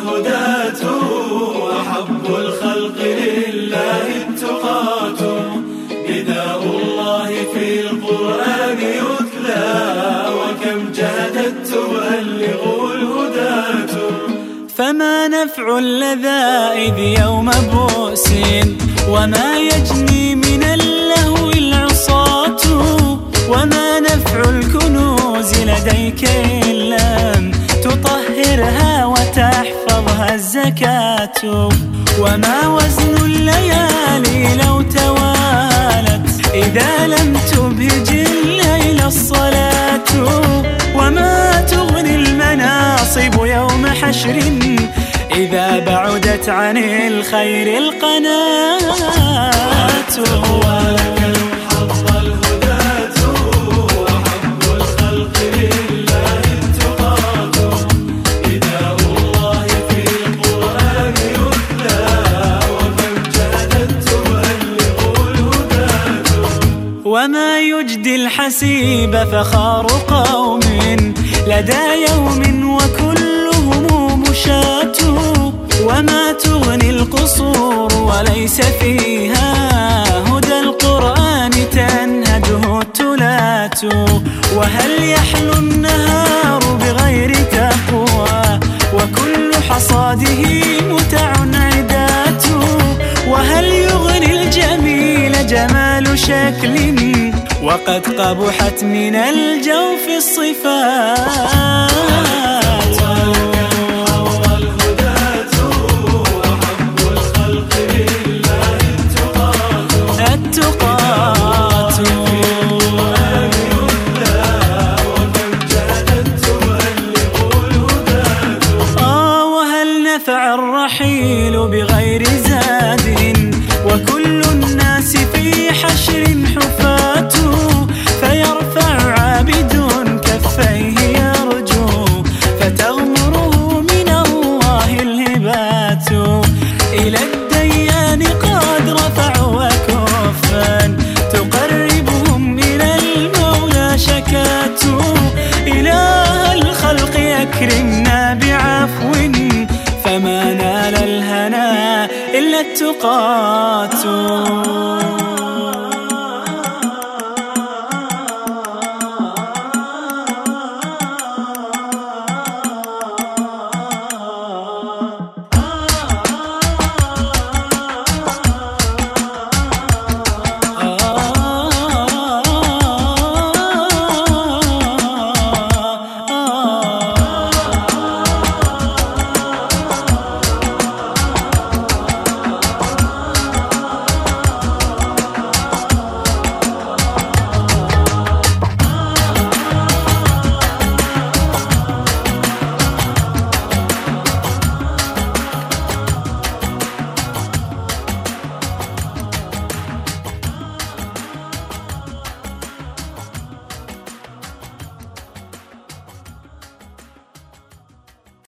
الهداة أحب الخلق لله التقاة نداء الله في القرآن يتلى وكم جهدت تبلغ الهداة. فما نفع اللذائذ يوم بؤس وما يجني من اللهو العصاة. وما نفع الكنوز لديك الزكاة وما وزن الليالي لو توالت. إذا لم تبهج الليل الصلاة. وما تغني المناصب يوم حشر. إذا بعدت عن الخير القناة. وما يجدي الحسيب فخار قوم لدى يوم وكلهم مشاة وما تغني القصور وليس فيها هدى القرآن تنهده التلات وهل يحلو النهار بغير تقوى وكل حصاده متع وقد قبحت من الجوف الصفات. آه الرحيل بغير زاد؟ وكل الناس في حشر حفاة فما نال الهنا إلا التقات